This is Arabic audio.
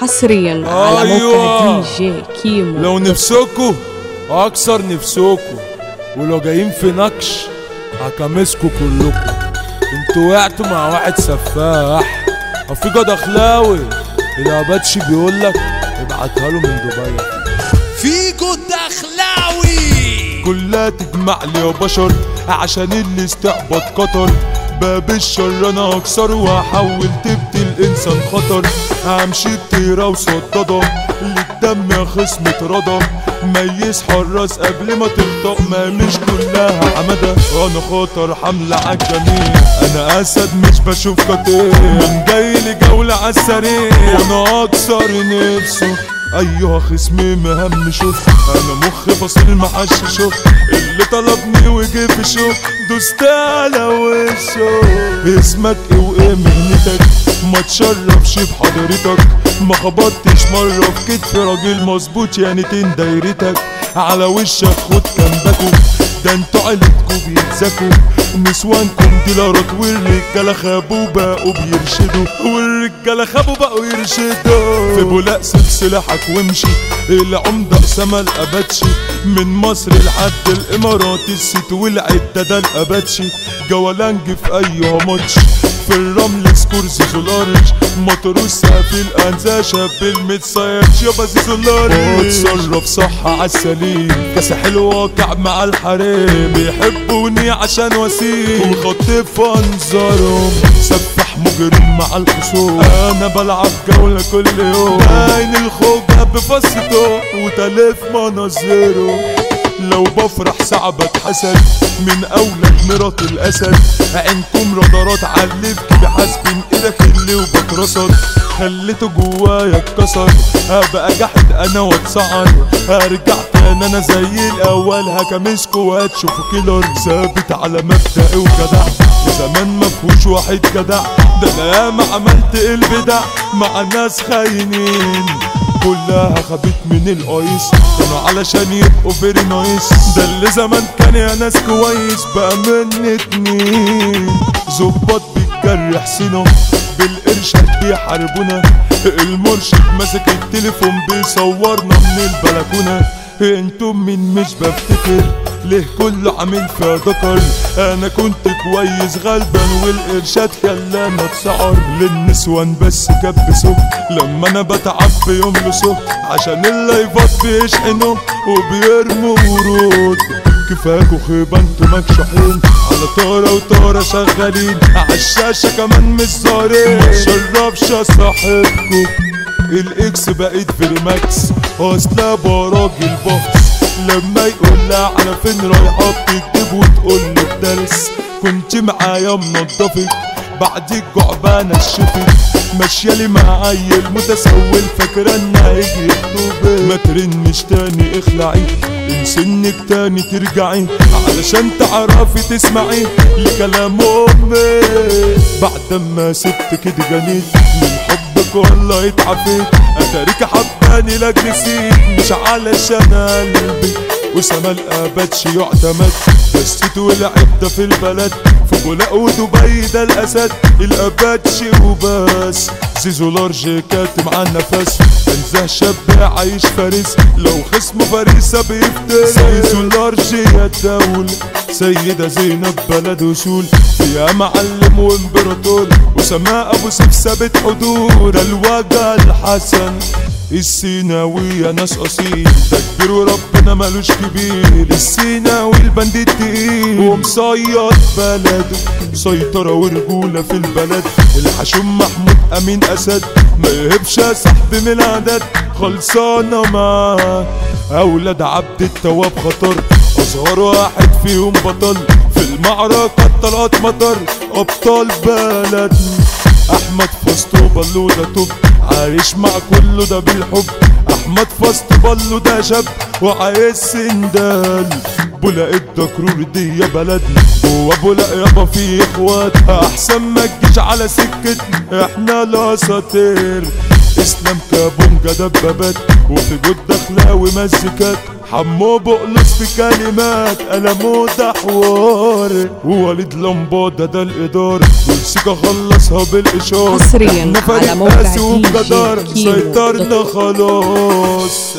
حصريا على موقع أيوة. دي جي كيمو. لو نفسكوا اكسر نفسكوا ولو جايين في نكش هكمسكوا كلكوا أنتوا وقعتوا مع واحد سفاح. افيجا دخلاوي الاباتشي بيقولك ابعتها له من دبي. فيجو الدخلاوي كلها تجمع لي يا بشر عشان اللي استعبط قطر. باب الشر أنا اكسر واحول تبت الإنسان خطر. همشي بطيرة وصددة للدم يا خصم اترضى ميز حراس قبل ما تخطأ ما مش كلها عمدة أنا خطر حملة عالجميع أنا اسد مش بشوف من جاي لي جولة عالسريع وأنا اكسر نفسه ايها خصمي مهم شوف أنا مخي فصيل محش شوف اللي طلبني في شوف دوست على وشه اسمك إيه وايه مهنتك ما تشرفش بحضرتك. ما خبطتش مرة في كتف راجل مظبوط يعني تين دايرتك. على وشك خد كامبكو ده أنتوا عيلتكوا بيتزكوا نسوانكم ديلارات والرجالة خابوا بقوا بيرشدوا. والرجالة خابوا بقوا يرشدوا. في بولاق سلاحك وامشي. العمدة أسامة الأباتشي. من مصر لحد الإمارات الست والعدة ده الأباتشي. جولانج في أي ماتش. في الرمل سكور زيزو لارج مطروس سقف الأنزا شاب المتصيرش يابا زيزو لارج اتصرف صح عالسليم كاسح الواقع مع الحريم. بيحبوني عشان وسيم. وخط في انظارهم سفح مجرم مع الخصوم. أنا بلعب جولة كل يوم. باين الخوجة بفصته وتلف مناظره لو بفرح ساعة بتحسد من أولاد مرات الأسد. عينكم رادارات علبك بحسب إيدك اللي وبترصد. خليته جوايا اتكسر. هبقى جحد أنا واتسعر. هرجع تاني أنا زي الأول. هكمسكوا وهتشوفوا كيلر ثابت على مبدأي وجدع. زمان مفهوش واحد جدع. ده أنا ياما عملت البدع مع ناس خاينين. كلها خبت من الايس كانوا علشان يبقوا فيري نايس ده اللي زمان كان يا ناس كويس بقى من اتنين. ظباط بيتجرح سنة بالقرشات بيحاربونا. المرشد ماسك التليفون بيصورنا من البلكونة. أنتم مين مش بفتكر؟ ليه كل عامل ذكر أنا كنت كويس غلبان والإرشاد خلاني اتسعر للنسوان بس كبسوا. لما أنا بتعب بيملسوا عشان اللايفات بيشحنوا وبيرموا ورود. كفاكوا خيبة أنتوا مكشحين على طارة وطارة شغالين. عالشاشة كمان مش ظاهرين متشرفش صاحبكوا. الاكس بقيت في ريماكس أصلا براجل بوكس. لما يقول لها على فين رايحة بتكتب وتقول لي الدرس كنت معايا منضفك بعدك جعبانة الشفت ماشية لي مع عيل متسول فاكرة إنها هيجي يخطبك ما ترنش تاني اخلعي. انسنك تاني ترجعي. علشان تعرفي تسمعي لكلام أمي. بعد ما سبتك اتجنيت حبك والله اتعافيت أتاريك حباني لك نسيت مش علشان قلبي وسما الابدش يعتمد. بس والعدة في البلد بولاق ودبي ده الأسد. الابدش وبس زيزو لارج كاتم على النفس. أنزه شاب عايش فارس لو خصم فريسة بيفترس. زيزو لارج يا الدولة سيدة زينب بلد وصول فيها معلم وامبراطور وسماء أبو سيف ثابت حضور الوجه الحسن السيناوية ناس أصيل. تكبير وربنا مالوش كبير. السيناوي البنديت تقيل. ومصيد بلده. سيطرة ورجولة في البلد. الحشوم محمود أمين أسد. ما يهبش يا صاحبي من العدد. خلصانة معاه أولاد عبد التواب خطر. أصغر واحد فيهم بطل. في المعركة طلعت مطر. أبطال بلدنا أحمد فسط بلو ده توب. عايش مع كله ده بالحب. أحمد فسط بلو ده شاب. وعايز سندال. بولا الدكرور دي يا بلدنا جوا بولا يابا في إخوات. أحسن ما تجيش على سكتنا إحنا الاساطير إسلام كابونجا دبابات. وفي جود دخلاوي مزيكات حمو بقلص في كلمات قلمه ده حوار ووليد لمبادة ده الإدارة والسيكا خلصها بالإشارة حصرياً على موقع سيطرنا. خلاص.